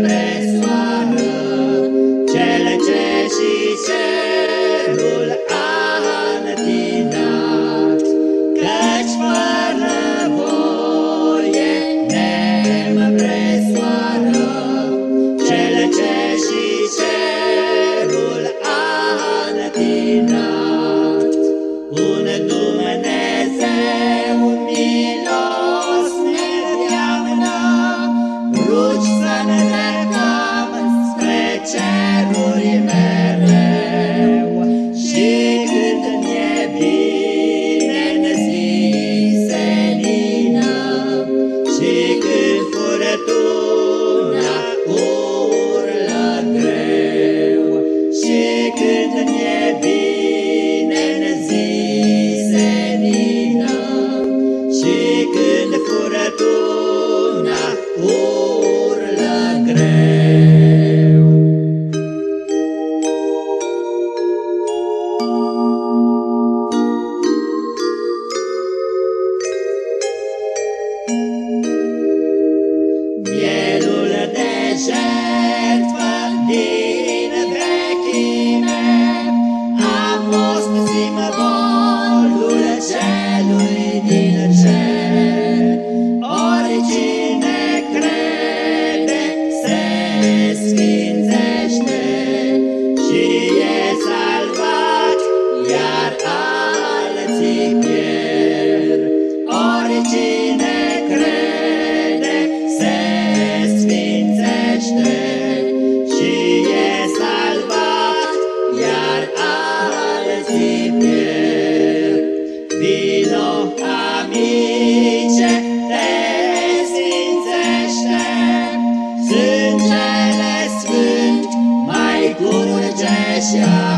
presoară, cele ce și cerul a întinat, căci fără voie ne mă presoară, cele ce și cerul a întinat, un Dumnezeu shine.